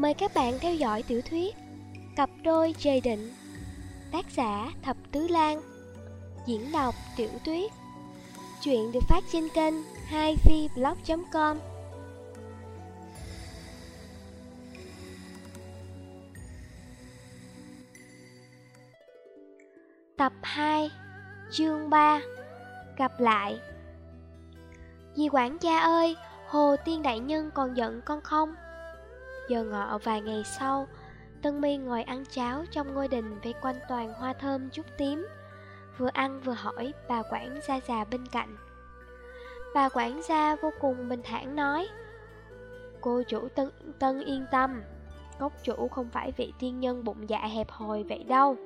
Mời các bạn theo dõi tiểu thuyết Cặp đôi trời định Tác giả Thập Tứ Lan Diễn đọc Tiểu Tuyết. Chuyện được phát trên kênh 2vblog.com Tập 2 Chương 3 Gặp lại. Dì quản gia ơi, Hồ Tiên Đại Nhân còn giận con không? Giờ ngọ vài ngày sau, Tân my ngồi ăn cháo trong ngôi đình vây quanh toàn hoa thơm chút tím. Vừa ăn vừa hỏi bà quản gia già bên cạnh. Bà quản gia vô cùng bình thản nói, Cô chủ Tân, Tân yên tâm, cốc chủ không phải vị tiên nhân bụng dạ hẹp hòi vậy đâu.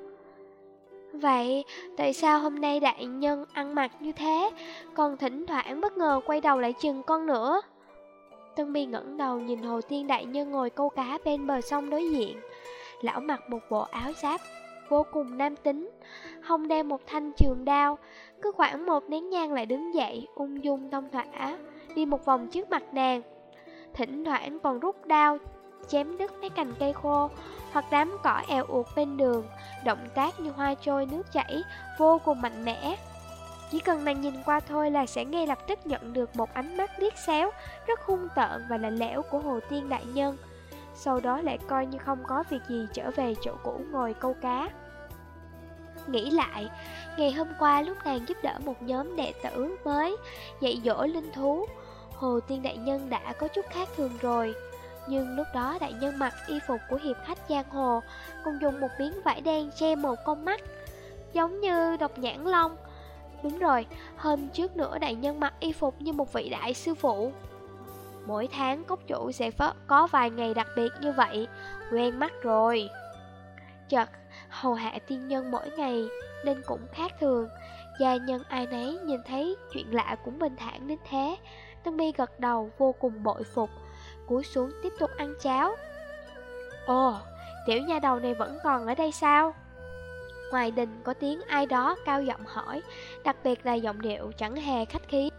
Vậy, tại sao hôm nay đại nhân ăn mặc như thế, còn thỉnh thoảng bất ngờ quay đầu lại chừng con nữa? Tân mi ngẩng đầu nhìn Hồ Tiên Đại Nhân ngồi câu cá bên bờ sông đối diện. Lão mặc một bộ áo giáp vô cùng nam tính, hông đeo một thanh trường đao, cứ khoảng một nén nhang lại đứng dậy, ung dung thông thả, đi một vòng trước mặt nàng. Thỉnh thoảng còn rút đao, chém đứt mấy cành cây khô, hoặc đám cỏ eo uột bên đường, động tác như hoa trôi nước chảy, vô cùng mạnh mẽ. Chỉ cần nàng nhìn qua thôi là sẽ ngay lập tức nhận được một ánh mắt liếc xéo, rất hung tợn và lạnh lẽo của Hồ Tiên Đại Nhân. Sau đó lại coi như không có việc gì trở về chỗ cũ ngồi câu cá. Nghĩ lại, ngày hôm qua lúc nàng giúp đỡ một nhóm đệ tử mới dạy dỗ linh thú, Hồ Tiên Đại Nhân đã có chút khác thường rồi. Nhưng lúc đó đại nhân mặc y phục của hiệp khách giang hồ, còn dùng một miếng vải đen che một con mắt, giống như độc nhãn long. Đúng rồi, hôm trước nữa đại nhân mặc y phục như một vị đại sư phụ. Mỗi tháng cốc chủ sẽ có vài ngày đặc biệt như vậy, quen mắt rồi. Chật, hầu hạ tiên nhân mỗi ngày nên cũng khác thường. Gia nhân ai nấy nhìn thấy chuyện lạ cũng bình thản đến thế. Tân mi gật đầu vô cùng bội phục, cúi xuống tiếp tục ăn cháo. Ồ, tiểu nha đầu này vẫn còn ở đây sao? Ngoài đình có tiếng ai đó cao giọng hỏi, đặc biệt là giọng điệu chẳng hề khách khí.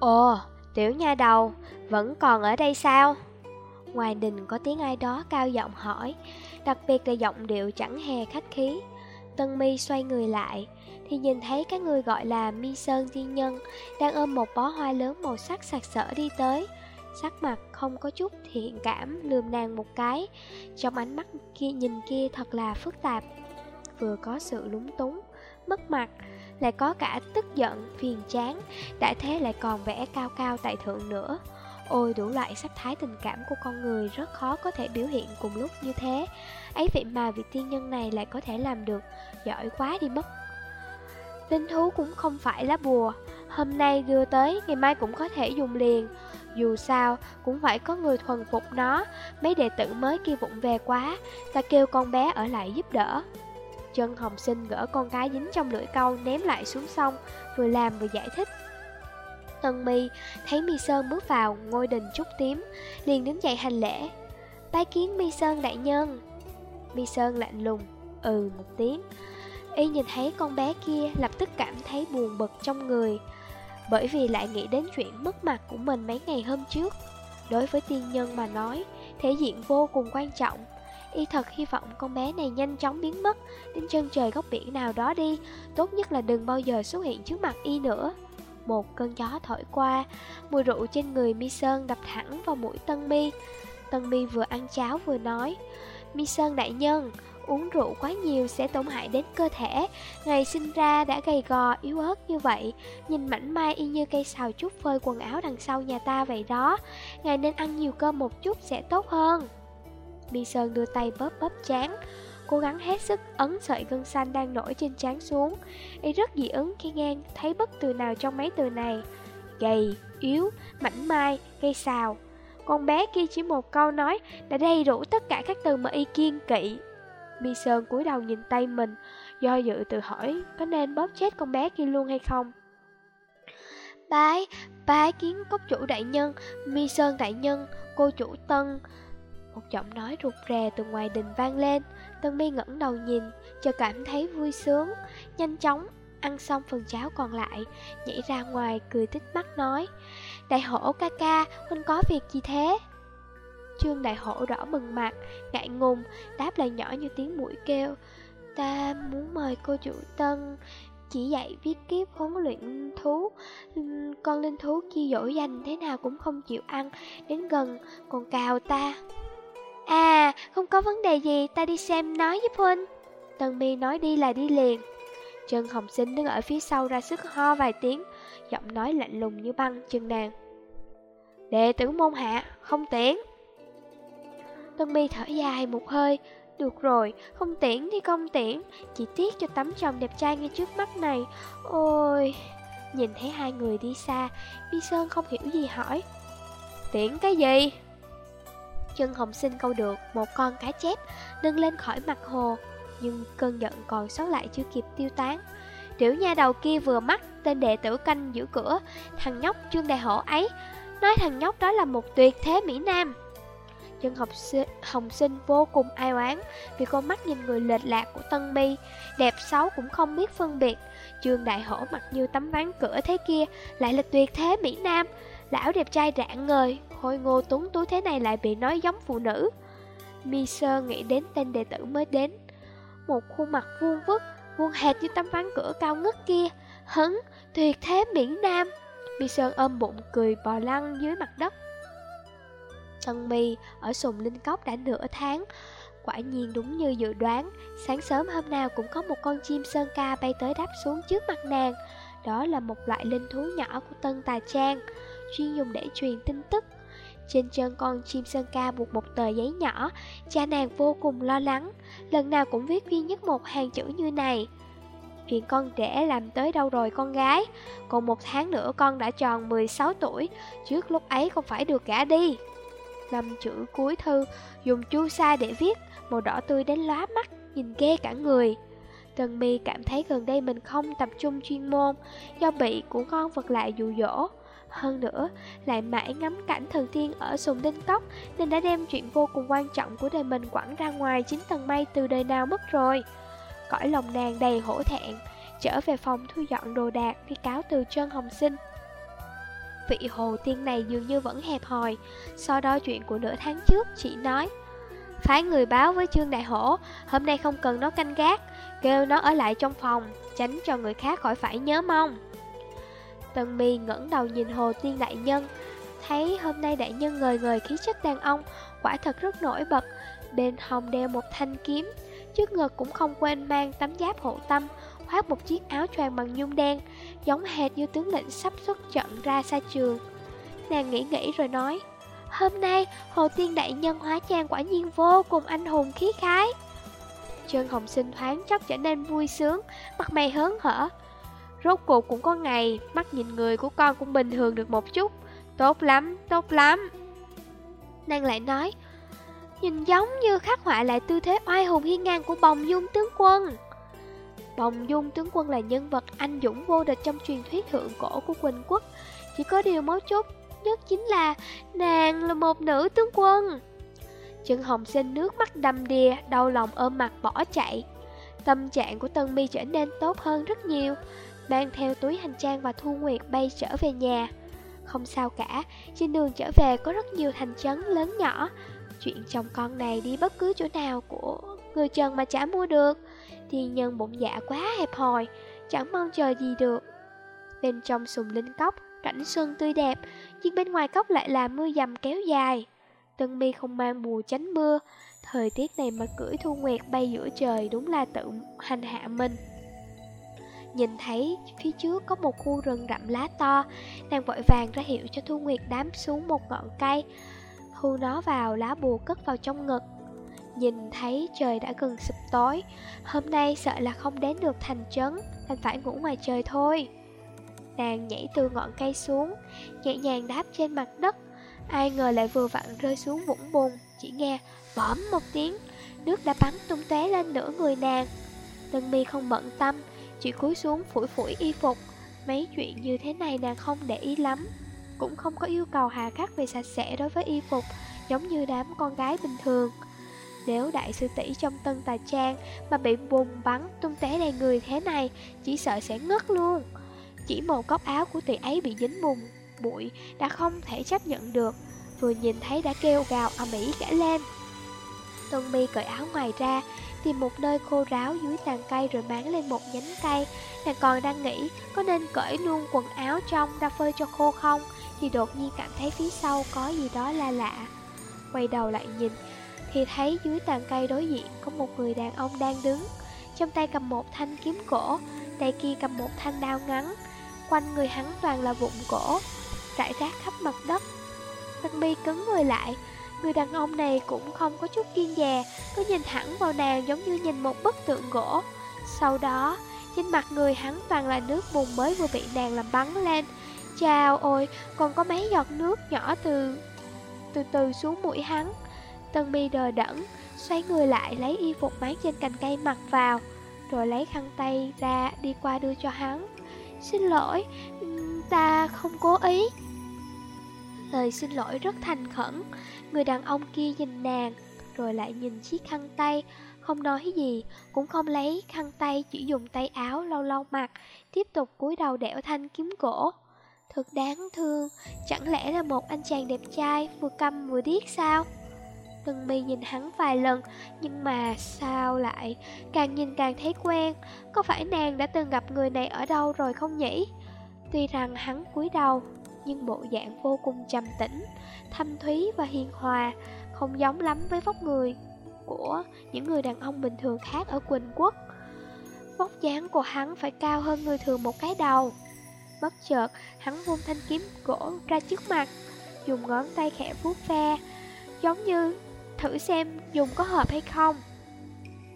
Ồ, tiểu nha đầu, vẫn còn ở đây sao? Ngoài đình có tiếng ai đó cao giọng hỏi, đặc biệt là giọng điệu chẳng hề khách khí. Tân mi xoay người lại, thì nhìn thấy các người gọi là mi sơn tiên nhân đang ôm một bó hoa lớn màu sắc sặc sỡ đi tới. Sắc mặt không có chút thiện cảm lườm nàng một cái, trong ánh mắt kia nhìn kia thật là phức tạp vừa có sự lúng túng, mất mặt, lại có cả tức giận, phiền chán, đã thế lại còn vẽ cao cao tại thượng nữa. Ôi đủ loại sắc thái tình cảm của con người rất khó có thể biểu hiện cùng lúc như thế. Ấy vậy mà vị tiên nhân này lại có thể làm được, giỏi quá đi mất. Linh thú cũng không phải lá bùa Hôm nay đưa tới, ngày mai cũng có thể dùng liền. Dù sao, cũng phải có người thuần phục nó Mấy đệ tử mới kia vụng về quá Ta kêu con bé ở lại giúp đỡ. Chân hồng sinh gỡ con cái dính trong lưỡi câu ném lại xuống sông, vừa làm vừa giải thích. Tân mi thấy mi sơn bước vào ngôi đình trúc tím, liền đứng dậy hành lễ. Bái kiến mi sơn đại nhân. Mi sơn lạnh lùng, ừ một tiếng. Y nhìn thấy con bé kia lập tức cảm thấy buồn bực trong người, bởi vì lại nghĩ đến chuyện mất mặt của mình mấy ngày hôm trước. Đối với tiên nhân mà nói, thể diện vô cùng quan trọng. Y thật hy vọng con bé này nhanh chóng biến mất Đến chân trời góc biển nào đó đi. Tốt nhất là đừng bao giờ xuất hiện trước mặt Y nữa. Một cơn gió thổi qua Mùi rượu trên người Mi Sơn đập thẳng vào mũi Tân Mi. Tân Mi vừa ăn cháo vừa nói Mi Sơn đại nhân Uống rượu quá nhiều sẽ tổn hại đến cơ thể. Ngày sinh ra đã gầy gò, yếu ớt như vậy. Nhìn mảnh mai y như cây xào chút phơi quần áo đằng sau nhà ta vậy đó. Ngày nên ăn nhiều cơm một chút sẽ tốt hơn. Mi Sơn đưa tay bóp bóp chán Cố gắng hết sức ấn sợi gân xanh đang nổi trên trán xuống. Y rất dị ứng khi nghe thấy bất từ nào trong mấy từ này. Gầy, yếu, mảnh mai, cây xào. Con bé kia chỉ một câu nói đã đầy đủ tất cả các từ mà y kiên kỵ. Mi Sơn cúi đầu nhìn tay mình Do dự tự hỏi có nên bóp chết con bé kia luôn hay không. Bái, bái kiến cốc chủ đại nhân, Mi Sơn đại nhân, cô chủ Tân một giọng nói rụt rè từ ngoài đình vang lên. Tân mi ngẩng đầu nhìn Cho cảm thấy vui sướng. Nhanh chóng ăn xong phần cháo còn lại Nhảy ra ngoài cười tích mắt nói Đại hổ ca ca Huynh có việc gì thế? Trương Đại Hổ đỏ bừng mặt, ngại ngùng, đáp lại nhỏ như tiếng mũi kêu. Ta muốn mời cô chủ Tân chỉ dạy viết kiếp huấn luyện thú. Con linh thú kia dỗ dành thế nào cũng không chịu ăn Đến gần còn cào ta. À không có vấn đề gì ta đi xem nói giúp Huynh. Tân mi nói đi là đi liền. Trần Hồng Sinh đứng ở phía sau ra sức ho vài tiếng Giọng nói lạnh lùng như băng chân nàng. Đệ tử môn hạ không tiễn. Tân mi thở dài một hơi. Được rồi, không tiễn thì không tiễn. Chỉ tiếc cho tấm chồng đẹp trai ngay trước mắt này. Ôi Nhìn thấy hai người đi xa Vi Sơn không hiểu gì hỏi. Tiễn cái gì? Chân hồng sinh câu được một con cá chép nâng lên khỏi mặt hồ Nhưng cơn giận còn sót lại chưa kịp tiêu tán Tiểu nha đầu kia vừa mắt tên đệ tử canh giữ cửa Thằng nhóc Trương Đại Hổ ấy Nói thằng nhóc đó là một tuyệt thế Mỹ Nam chân học sinh, Hồng Sinh vô cùng ai oán vì con mắt nhìn người lệch lạc của Tân Mi, đẹp xấu cũng không biết phân biệt. Trương Đại Hổ mặc như tấm ván cửa thế kia, lại là tuyệt thế Mỹ Nam. Lão đẹp trai rạng ngời, khôi ngô tuấn tú thế này lại bị nói giống phụ nữ. Mi Sơ nghĩ đến tên đệ tử mới đến. Một khuôn mặt vuông vức, vuông hệt như tấm ván cửa cao ngất kia. Hấn, tuyệt thế miễn Nam. Mi Sơn ôm bụng cười bò lăn dưới mặt đất. Tân mi ở sùng linh cốc đã nửa tháng Quả nhiên đúng như dự đoán Sáng sớm hôm nào cũng có một con chim sơn ca bay tới đáp xuống trước mặt nàng Đó là một loại linh thú nhỏ của Tân Tà Trang Chuyên dùng để truyền tin tức trên chân con chim sơn ca buộc một tờ giấy nhỏ. Cha nàng vô cùng lo lắng. Lần nào cũng viết duy nhất một hàng chữ như này. Chuyện con trẻ làm tới đâu rồi con gái? Còn một tháng nữa con đã tròn 16 tuổi. Trước lúc ấy con phải được gả đi. Năm chữ cuối thư dùng chu sa để viết, màu đỏ tươi đến lóa mắt, nhìn ghê cả người. Tần mì cảm thấy gần đây mình không tập trung chuyên môn, do bị của con vật lại dụ dỗ. Hơn nữa, lại mãi ngắm cảnh thần thiên ở sùng đinh cốc nên đã đem chuyện vô cùng quan trọng của đời mình quẳng ra ngoài chính tầng mây từ đời nào mất rồi. Cõi lòng nàng đầy hổ thẹn, trở về phòng thu dọn đồ đạc đi cáo từ chân hồng sinh. Vị hồ tiên này dường như vẫn hẹp hòi Sau đó chuyện của nửa tháng trước chỉ nói Phái người báo với Trương Đại Hổ Hôm nay không cần nó canh gác Kêu nó ở lại trong phòng Tránh cho người khác khỏi phải nhớ mong Tần mi ngẩng đầu nhìn hồ tiên đại nhân Thấy hôm nay đại nhân ngời ngời khí chất đàn ông Quả thật rất nổi bật Bên hồng đeo một thanh kiếm Trước ngực cũng không quên mang tấm giáp hộ tâm khoác một chiếc áo choàng bằng nhung đen, giống hệt như tướng lĩnh sắp xuất trận ra xa trường. Nàng nghĩ nghĩ rồi nói, hôm nay Hồ Tiên Đại Nhân hóa trang quả nhiên vô cùng anh hùng khí khái. Trương Hồng Sinh thoáng chốc trở nên vui sướng, mặt mày hớn hở. Rốt cuộc cũng có ngày, mắt nhìn người của con cũng bình thường được một chút. Tốt lắm, tốt lắm. Nàng lại nói, nhìn giống như khắc họa lại tư thế oai hùng hiên ngang của bồng dung tướng quân. Bồng Dung tướng quân là nhân vật anh dũng vô địch trong truyền thuyết thượng cổ của Quỳnh quốc Chỉ có điều mấu chốt nhất chính là nàng là một nữ tướng quân Trần Hồng sinh nước mắt đầm đìa, đau lòng ôm mặt bỏ chạy Tâm trạng của Tân Mi trở nên tốt hơn rất nhiều Mang theo túi hành trang và Thu Nguyệt bay trở về nhà. Không sao cả, trên đường trở về có rất nhiều thành trấn lớn nhỏ. Chuyện chồng con này đi bất cứ chỗ nào của người Trần mà chả mua được. Thiên nhân bụng dạ quá hẹp hòi Chẳng mong chờ gì được. Bên trong sùng linh cốc Cảnh xuân tươi đẹp Nhưng bên ngoài cốc lại là mưa dầm kéo dài. Tân mi không mang bùa tránh mưa. Thời tiết này mà cưỡi thu nguyệt bay giữa trời Đúng là tự hành hạ mình. Nhìn thấy phía trước có một khu rừng rậm lá to, Nàng vội vàng ra hiệu cho Thu Nguyệt đám xuống một ngọn cây, Thu nó vào lá bùa cất vào trong ngực. Nhìn thấy trời đã gần sụp tối, Hôm nay sợ là không đến được thành trấn Anh phải ngủ ngoài trời thôi. Nàng nhảy từ ngọn cây xuống, Nhẹ nhàng đáp trên mặt đất. Ai ngờ lại vừa vặn rơi xuống vũng bùn, Chỉ nghe bõm một tiếng, Nước đã bắn tung tóe lên nửa người nàng. Tân mi không bận tâm chỉ cúi xuống phủi phủi y phục Mấy chuyện như thế này nàng không để ý lắm Cũng không có yêu cầu hà khắc về sạch sẽ đối với y phục Giống như đám con gái bình thường nếu đại sư tỷ trong tân tà trang mà bị bùng bắn tung té đầy người thế này, chỉ sợ sẽ ngất luôn. Chỉ một góc áo của tỷ ấy bị dính bùn, bụi đã không thể chấp nhận được. vừa nhìn thấy đã kêu gào ầm ĩ cả lên. Tân mi cởi áo ngoài ra, tìm một nơi khô ráo dưới tàn cây rồi bán lên một nhánh cây. Nàng còn đang nghĩ có nên cởi luôn quần áo trong ra phơi cho khô không, thì đột nhiên cảm thấy phía sau có gì đó la lạ. Quay đầu lại nhìn, thì thấy dưới tàn cây đối diện có một người đàn ông đang đứng, trong tay cầm một thanh kiếm cổ, tay kia cầm một thanh đao ngắn. Quanh người hắn toàn là vụn gỗ, rải rác khắp mặt đất. Tân mi cứng người lại, người đàn ông này cũng không có chút kiên dè, cứ nhìn thẳng vào nàng giống như nhìn một bức tượng gỗ. Sau đó, trên mặt người hắn toàn là nước bùn mới vừa bị nàng làm bắn lên. Chào ôi, còn có mấy giọt nước nhỏ từ từ từ xuống mũi hắn. Tân mi đờ đẫn, xoay người lại lấy y phục máng trên cành cây mặc vào, rồi lấy khăn tay ra đi qua đưa cho hắn. Xin lỗi, ta không cố ý. Lời xin lỗi rất thành khẩn, người đàn ông kia nhìn nàng, rồi lại nhìn chiếc khăn tay, không nói gì, cũng không lấy khăn tay, chỉ dùng tay áo lau lau mặt, tiếp tục cúi đầu đẽo thanh kiếm cổ. Thật đáng thương, chẳng lẽ là một anh chàng đẹp trai vừa câm vừa điếc sao? Từng mi nhìn hắn vài lần, nhưng mà sao lại càng nhìn càng thấy quen, có phải nàng đã từng gặp người này ở đâu rồi không nhỉ? Tuy rằng hắn cúi đầu, nhưng bộ dạng vô cùng trầm tĩnh, thâm thúy và hiền hòa, không giống lắm với vóc người của những người đàn ông bình thường khác ở Quỳnh Quốc. Vóc dáng của hắn phải cao hơn người thường một cái đầu. Bất chợt, hắn vung thanh kiếm gỗ ra trước mặt, dùng ngón tay khẽ vuốt ve, giống như thử xem dùng có hợp hay không.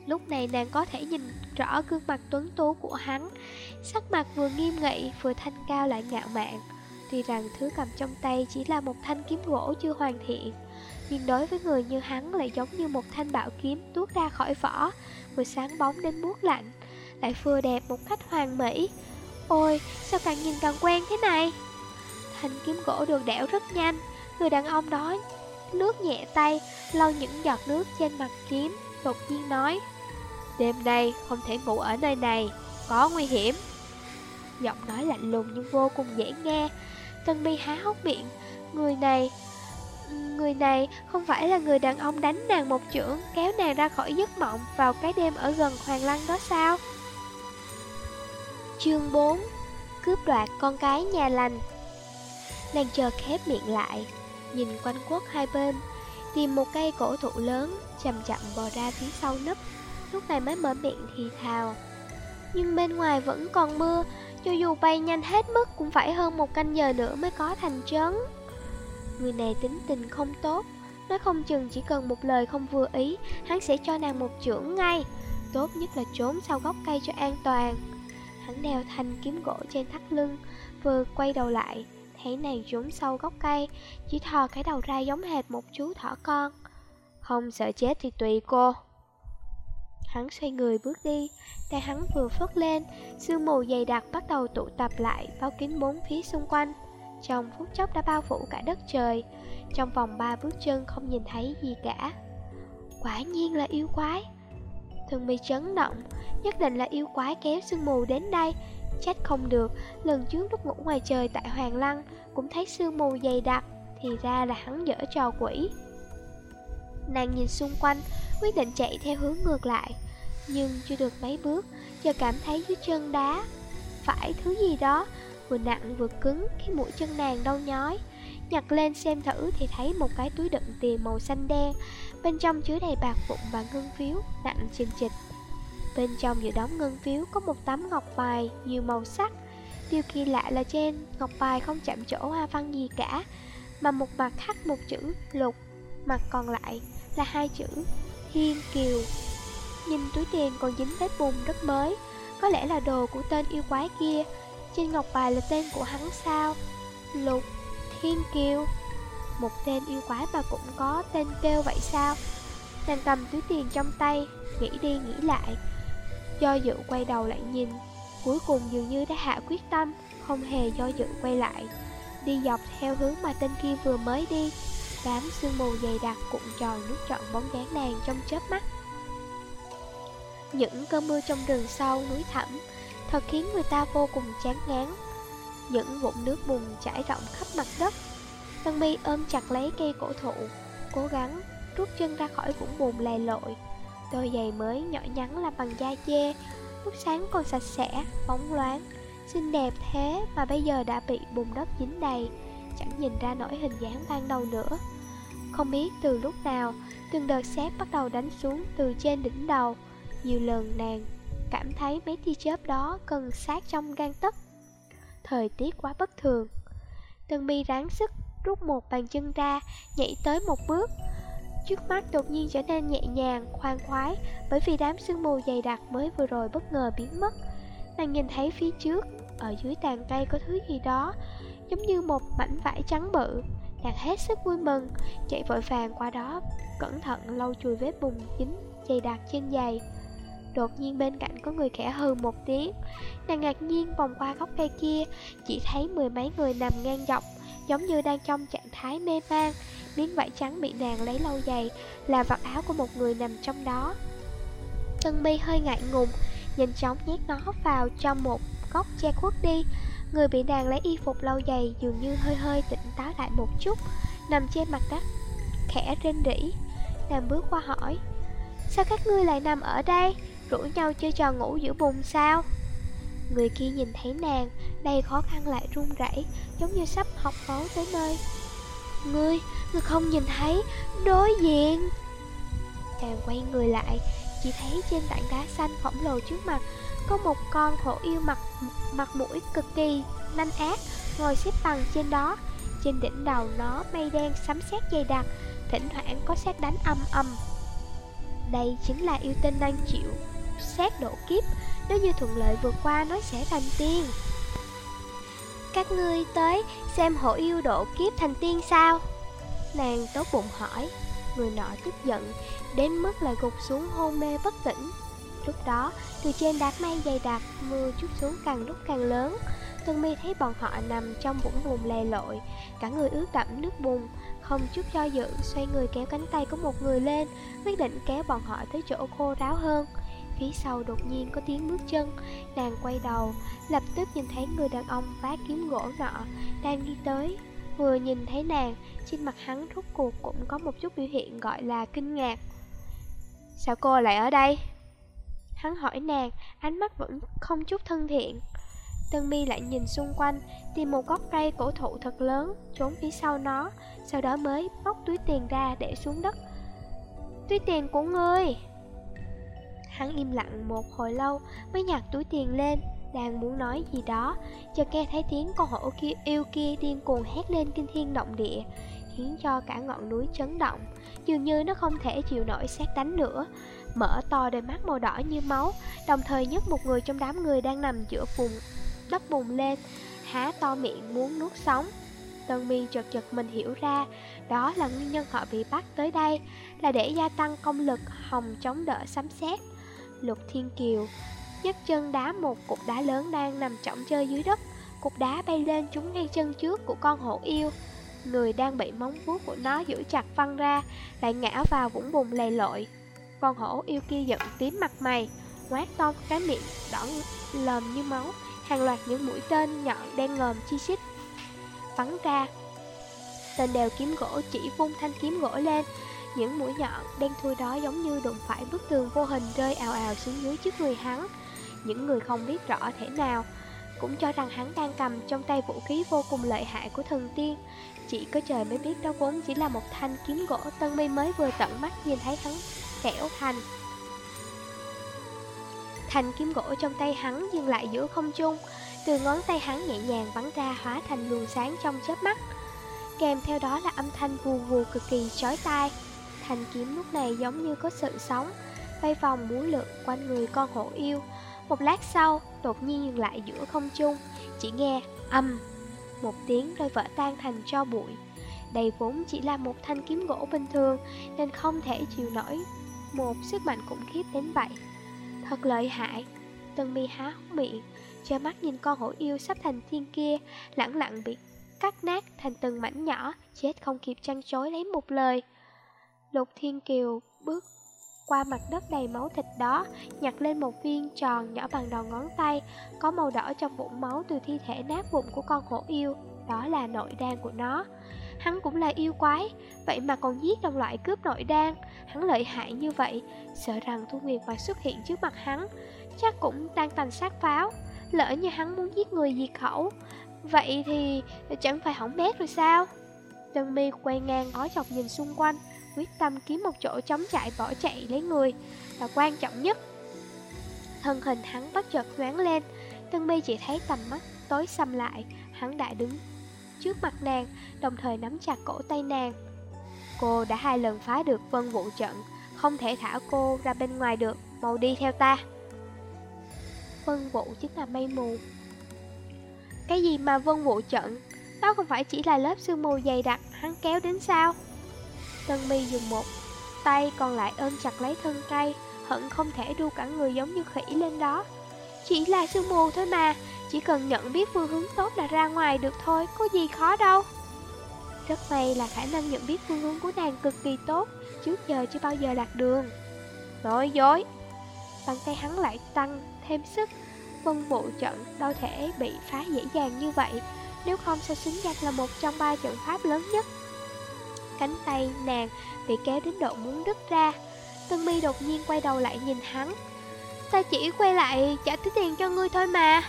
Lúc này nàng có thể nhìn rõ gương mặt tuấn tú của hắn, sắc mặt vừa nghiêm nghị vừa thanh cao lại ngạo mạn. Tuy rằng thứ cầm trong tay chỉ là một thanh kiếm gỗ chưa hoàn thiện, nhưng đối với người như hắn lại giống như một thanh bạo kiếm tuốt ra khỏi vỏ, vừa sáng bóng đến buốt lạnh, lại vừa đẹp một cách hoàn mỹ. Ôi, sao càng nhìn càng quen thế này? Thanh kiếm gỗ được đẽo rất nhanh, người đàn ông đó lướt nhẹ tay, lau những giọt nước trên mặt kiếm, đột nhiên nói Đêm nay không thể ngủ ở nơi này, có nguy hiểm Giọng nói lạnh lùng nhưng vô cùng dễ nghe Tân bi há hốc miệng. Người này Người này không phải là người đàn ông đánh nàng một chưởng, Kéo nàng ra khỏi giấc mộng Vào cái đêm ở gần Hoàng Lăng đó sao? Chương 4 Cướp đoạt con cái nhà lành. Nàng chờ khép miệng lại, Nhìn quanh quất hai bên, Tìm một cây cổ thụ lớn, Chậm chậm bò ra phía sau nấp Lúc này mới mở miệng thì thào, Nhưng bên ngoài vẫn còn mưa cho dù bay nhanh hết mức Cũng phải hơn một canh giờ nữa mới có thành trấn. Người này tính tình không tốt, Nói không chừng chỉ cần một lời không vừa ý, Hắn sẽ cho nàng một chưởng ngay. Tốt nhất là trốn sau gốc cây cho an toàn. Hắn đeo thanh kiếm gỗ trên thắt lưng, Vừa quay đầu lại, Thấy nàng trốn sau gốc cây, Chỉ thò cái đầu ra giống hệt một chú thỏ con. Không sợ chết thì tùy cô. Hắn xoay người bước đi. Tay hắn vừa phất lên Sương mù dày đặc bắt đầu tụ tập lại Bao kín bốn phía xung quanh. Trong phút chốc đã bao phủ cả đất trời. Trong vòng ba bước chân không nhìn thấy gì cả. Quả nhiên là yêu quái. Thường bị chấn động Nhất định là yêu quái kéo sương mù đến đây. Trách không được, lần trước lúc ngủ ngoài trời tại Hoàng Lăng Cũng thấy sương mù dày đặc Thì ra là hắn dở trò quỷ. Nàng nhìn xung quanh, Quyết định chạy theo hướng ngược lại. Nhưng chưa được mấy bước Giờ cảm thấy dưới chân đá. Phải thứ gì đó? Vừa nặng vừa cứng khi mũi chân nàng đau nhói. Nhặt lên xem thử thì thấy một cái túi đựng tiền màu xanh đen. Bên trong chứa đầy bạc vụn và ngân phiếu, Nặng chình chịch. Bên trong giữa đống ngân phiếu có một tấm ngọc bài nhiều màu sắc. Điều kỳ lạ là trên ngọc bài không chạm chỗ hoa văn gì cả, Mà một mặt khắc một chữ lục, Mặt còn lại là hai chữ hiên kiều. Nhìn túi tiền còn dính vết bùn rất mới. Có lẽ là đồ của tên yêu quái kia. Trên ngọc bài là tên của hắn sao? Lục Thiên Kiều. Một tên yêu quái mà cũng có tên kêu vậy sao? Nàng cầm túi tiền trong tay, Nghĩ đi nghĩ lại. Do dự quay đầu lại nhìn. Cuối cùng dường như đã hạ quyết tâm, Không hề do dự quay lại. Đi dọc theo hướng mà tên kia vừa mới đi. Đám sương mù dày đặc cuộn tròn nước trọn bóng dáng nàng trong chớp mắt. Những cơn mưa trong rừng sâu, núi thẳm Thật khiến người ta vô cùng chán ngán. Những vụn nước bùn chảy rộng khắp mặt đất. Tân mi ôm chặt lấy cây cổ thụ Cố gắng rút chân ra khỏi vũng bùn lè lội. Đôi giày mới nhỏ nhắn làm bằng da dê Lúc sáng còn sạch sẽ, bóng loáng Xinh đẹp thế mà bây giờ đã bị bùn đất dính đầy. Chẳng nhìn ra nổi hình dáng ban đầu nữa. Không biết từ lúc nào Từng đợt xét bắt đầu đánh xuống từ trên đỉnh đầu. Nhiều lần nàng cảm thấy mấy tia chớp đó cần sát trong gan tấc. Thời tiết quá bất thường. Tân mi ráng sức rút một bàn chân ra Nhảy tới một bước. Trước mắt đột nhiên trở nên nhẹ nhàng, khoan khoái Bởi vì đám sương mù dày đặc mới vừa rồi bất ngờ biến mất. Nàng nhìn thấy phía trước, ở dưới tàn cây có thứ gì đó Giống như một mảnh vải trắng bự. Nàng hết sức vui mừng, chạy vội vàng qua đó Cẩn thận lau chùi vết bùn dính dày đặc trên giày. Đột nhiên bên cạnh có người khẽ hừ một tiếng. Nàng ngạc nhiên vòng qua góc cây kia Chỉ thấy mười mấy người nằm ngang dọc Giống như đang trong trạng thái mê man. Miếng vải trắng bị nàng lấy lâu dày Là vạt áo của một người nằm trong đó. Tân mi hơi ngại ngùng Nhanh chóng nhét nó vào trong một góc che khuất đi. Người bị nàng lấy y phục lâu dày Dường như hơi hơi tỉnh táo lại một chút Nằm trên mặt đất Khẽ rên rỉ. Nàng bước qua hỏi Sao các ngươi lại nằm ở đây? Rủ nhau chơi trò ngủ giữa bùn sao? Người kia nhìn thấy nàng Đầy khó khăn lại run rẩy Giống như sắp học máu tới nơi. Ngươi, ngươi không nhìn thấy Đối diện. Chàng quay người lại Chỉ thấy trên tảng đá xanh khổng lồ trước mặt có một con hổ yêu mặt mặt mũi cực kỳ nanh ác, Ngồi xếp bằng trên đó. Trên đỉnh đầu nó mây đen sấm sét dày đặc, Thỉnh thoảng có xét đánh âm âm Đây chính là yêu tinh đang chịu Xét độ kiếp. Nếu như thuận lợi vượt qua, nó sẽ thành tiên. Các ngươi tới xem hổ yêu độ kiếp thành tiên sao? Nàng tốt bụng hỏi. Người nọ tức giận, Đến mức lại gục xuống hôn mê bất tỉnh. Lúc đó, từ trên đám mây dày đặc, Mưa chút xuống càng lúc càng lớn. Tân mi thấy bọn họ nằm trong vũng bùn lầy lội, Cả người ướt đẫm nước bùn, Không chút do dự Xoay người kéo cánh tay của một người lên, Quyết định kéo bọn họ tới chỗ khô ráo hơn. Phía sau đột nhiên có tiếng bước chân, Nàng quay đầu, Lập tức nhìn thấy người đàn ông vác kiếm gỗ nọ Đang đi tới. Vừa nhìn thấy nàng, Trên mặt hắn rút cuộc cũng có một chút biểu hiện gọi là kinh ngạc. Sao cô lại ở đây? Hắn hỏi nàng, Ánh mắt vẫn không chút thân thiện. Tân mi lại nhìn xung quanh, Tìm một gốc cây cổ thụ thật lớn, Trốn phía sau nó, Sau đó mới bóc túi tiền ra để xuống đất. Túi tiền của ngươi? Hắn im lặng một hồi lâu mới nhặt túi tiền lên, Đang muốn nói gì đó, Chợt nghe thấy tiếng con hổ kia, yêu kia điên cuồng hét lên kinh thiên động địa, Khiến cho cả ngọn núi chấn động, Dường như nó không thể chịu nổi xét đánh nữa. Mở to đôi mắt màu đỏ như máu, Đồng thời nhấc một người trong đám người đang nằm giữa vùng đất bùng lên, Há to miệng muốn nuốt sống. Tân mi chợt chợt mình hiểu ra, Đó là nguyên nhân họ bị bắt tới đây, Là để gia tăng công lực hồng chống đỡ sấm sét. Lục Thiên Kiều nhấc chân đá một cục đá lớn đang nằm trọng chơi dưới đất, Cục đá bay lên trúng ngay chân trước của con hổ yêu. Người đang bị móng vuốt của nó giữ chặt văng ra, Lại ngã vào vũng bùn lầy lội. Con hổ yêu kia giận tím mặt mày Ngoát to cái miệng đỏ lờm như máu, Hàng loạt những mũi tên nhọn đen ngòm chi xích Bắn ra, Tên đều kiếm gỗ chỉ vung thanh kiếm gỗ lên, những mũi nhọn đen thui đó giống như đụng phải bức tường vô hình rơi ào ào xuống dưới trước người hắn. Những người không biết rõ thế nào cũng cho rằng hắn đang cầm trong tay vũ khí vô cùng lợi hại của thần tiên. Chỉ có trời mới biết đó vốn chỉ là một thanh kiếm gỗ Tân Mi mới vừa tận mắt nhìn thấy hắn xẻo thành. thành kiếm gỗ trong tay hắn dừng lại giữa không trung, từ ngón tay hắn nhẹ nhàng bắn ra hóa thành luồng sáng trong chớp mắt. Kèm theo đó là âm thanh vù vù cực kỳ chói tai. thành kiếm lúc này giống như có sự sống Bay vòng múa lượn quanh người con hổ yêu Một lát sau đột nhiên dừng lại giữa không trung Chỉ nghe âm Một tiếng rơi vỡ tan thành cho bụi Đây vốn chỉ là một thanh kiếm gỗ bình thường Nên không thể chịu nổi một sức mạnh khủng khiếp đến vậy. Thật lợi hại. Tân mi há hốc miệng Cho mắt nhìn con hổ yêu sắp thành thiên kia Lặng lặng bị cắt nát thành từng mảnh nhỏ Chết không kịp trăn chối lấy một lời. Lục Thiên Kiều bước qua mặt đất đầy máu thịt đó, nhặt lên một viên tròn nhỏ bằng đầu ngón tay, có màu đỏ trong vũng máu từ thi thể nát vụn của con hổ yêu, đó là nội đan của nó hắn cũng là yêu quái, Vậy mà còn giết đồng loại cướp nội đan. Hắn lợi hại như vậy, Sợ rằng Thu Nguyệt mà xuất hiện trước mặt hắn, Chắc cũng đang tành sát pháo. Lỡ như hắn muốn giết người diệt khẩu, Vậy thì chẳng phải hỏng bét rồi sao? Tân mi quay ngang ngó chọc nhìn xung quanh, Quyết tâm kiếm một chỗ chống chạy bỏ chạy lấy người, Là quan trọng nhất. Thân hình hắn bắt chợt nhoáng lên Tân mi chỉ thấy tầm mắt tối xăm lại, Hắn đã đứng trước mặt nàng, Đồng thời nắm chặt cổ tay nàng. Cô đã hai lần phá được vân vụ trận, Không thể thả cô ra bên ngoài được, Mau đi theo ta. Vân vụ chính là mây mù. Cái gì mà vân vụ trận? Đó không phải chỉ là lớp sương mù dày đặc, Hắn kéo đến sao? Tân mi dùng một tay còn lại ôm chặt lấy thân cây, Hận không thể đu cả người giống như khỉ lên đó. Chỉ là sương mù thôi mà chỉ cần nhận biết phương hướng tốt là ra ngoài được thôi, Có gì khó đâu. Rất may là khả năng nhận biết phương hướng của nàng cực kỳ tốt, Trước giờ chưa bao giờ lạc đường. Nói dối. Bàn tay hắn lại tăng thêm sức Vân vụ trận đâu thể bị phá dễ dàng như vậy, Nếu không sẽ xứng danh là một trong ba trận pháp lớn nhất. Cánh tay nàng bị kéo đến độ muốn đứt ra, Tân mi đột nhiên quay đầu lại nhìn hắn. Ta chỉ quay lại trả túi tiền cho ngươi thôi mà.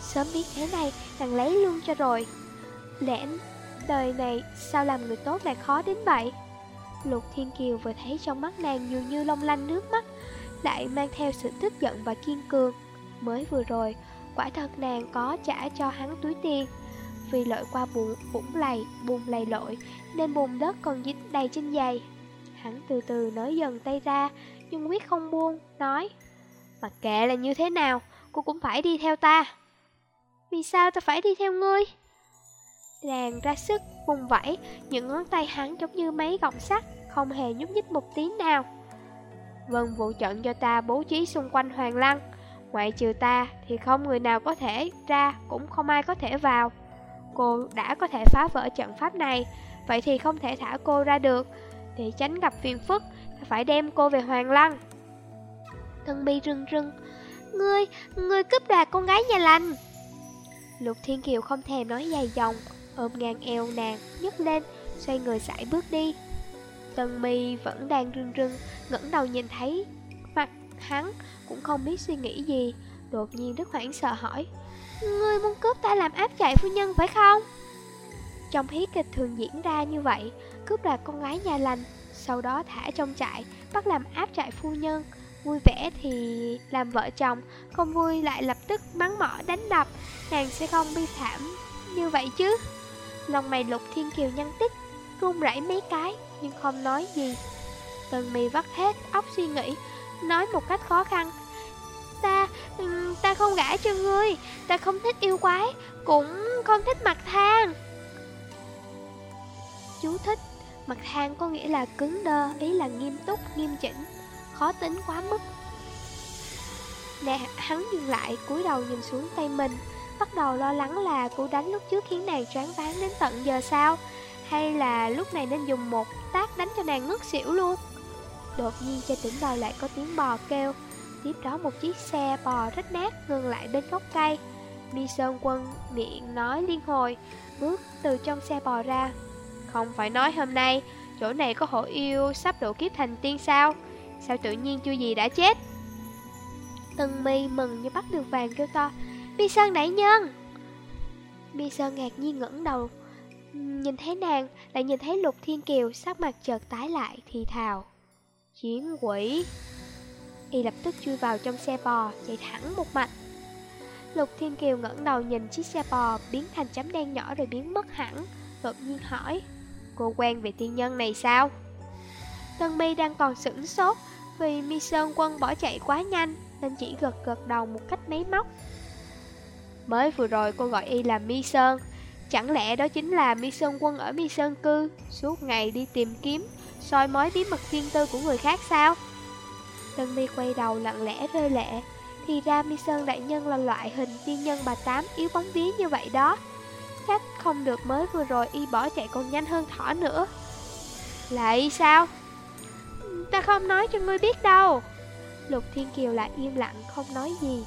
Sớm biết thế này nàng lấy luôn cho rồi. Lẽ đời này sao làm người tốt lại khó đến vậy? Lục Thiên Kiều vừa thấy trong mắt nàng dường như long lanh nước mắt Lại mang theo sự tức giận và kiên cường. Mới vừa rồi, quả thật nàng có trả cho hắn túi tiền. Vì lội qua bụng, bụng lầy, bùn lầy lội Nên bùn đất còn dính đầy trên giày. Hắn từ từ nói dần tay ra Nhưng quyết không buông, nói Mặc kệ là như thế nào, cô cũng phải đi theo ta. Vì sao ta phải đi theo ngươi? Nàng ra sức vùng vẫy Những ngón tay hắn giống như mấy gọng sắt Không hề nhúc nhích một tí nào. Vân vụ trận do ta bố trí xung quanh hoàng lăng. Ngoại trừ ta thì không người nào có thể ra Cũng không ai có thể vào. Cô đã có thể phá vỡ trận pháp này Vậy thì không thể thả cô ra được. Để tránh gặp phiền phức Phải đem cô về hoàng lăng. Thân bi rưng rưng. Ngươi, ngươi cướp đoạt con gái nhà lành. Lục Thiên Kiều không thèm nói dài dòng ôm ngang eo nàng, nhấc lên, xoay người sải bước đi. Tân mi vẫn đang rưng rưng, ngẩng đầu nhìn thấy mặt hắn, cũng không biết suy nghĩ gì, đột nhiên rất hoảng sợ hỏi, Ngươi muốn cướp ta làm áp chạy phu nhân phải không? Trong hí kịch thường diễn ra như vậy, cướp đoạt con gái nhà lành, sau đó thả trong trại, bắt làm áp trại phu nhân. Vui vẻ thì làm vợ chồng, không vui lại lập tức mắng mỏ đánh đập, nàng sẽ không bi thảm như vậy chứ. Lòng mày lục thiên kiều nhăn tích Run rẩy mấy cái Nhưng không nói gì. Tần mì vắt hết óc suy nghĩ Nói một cách khó khăn. Ta, ta không gả cho ngươi Ta không thích yêu quái Cũng không thích mặt than Chú thích Mặt than có nghĩa là cứng đơ Ý là nghiêm túc, nghiêm chỉnh Khó tính quá mức. Nè, hắn dừng lại cúi đầu nhìn xuống tay mình bắt đầu lo lắng là cú đánh lúc trước khiến nàng choáng váng đến tận giờ sao? Hay là lúc này nên dùng một tác đánh cho nàng ngất xỉu luôn? Đột nhiên trên đỉnh đầu lại có tiếng bò kêu. Tiếp đó một chiếc xe bò rách nát ngừng lại bên gốc cây. Mi Sơn Quân miệng nói liên hồi, Bước từ trong xe bò ra. Không phải nói hôm nay, Chỗ này có hổ yêu sắp độ kiếp thành tiên sao? Sao tự nhiên chưa gì đã chết? Tân mi mừng như bắt được vàng kêu to. Mi Sơn đại nhân. Mi Sơn ngạc nhiên ngẩng đầu, Nhìn thấy nàng, Lại nhìn thấy Lục Thiên Kiều Sắc mặt chợt tái lại, thì thào, Chiến quỷ. Y lập tức chui vào trong xe bò, Chạy thẳng một mạch. Lục Thiên Kiều ngẩng đầu nhìn chiếc xe bò Biến thành chấm đen nhỏ rồi biến mất hẳn, Đột nhiên hỏi, Cô quen về tiên nhân này sao? Tân mi đang còn sửng sốt Vì Mi Sơn quân bỏ chạy quá nhanh Nên chỉ gật gật đầu một cách máy móc. Mới vừa rồi cô gọi y là Mi Sơn. Chẳng lẽ đó chính là Mi Sơn Quân ở Mi Sơn Cư? Suốt ngày đi tìm kiếm, soi mối bí mật riêng tư của người khác sao? Tân Mi quay đầu lặng lẽ rơi lệ. Thì ra Mi Sơn đại nhân là loại hình tiên nhân bà Tám yếu bóng vía như vậy đó. Chắc không được mới vừa rồi y bỏ chạy còn nhanh hơn thỏ nữa. Là y sao? Ta không nói cho ngươi biết đâu. Lục Thiên Kiều lại im lặng, không nói gì.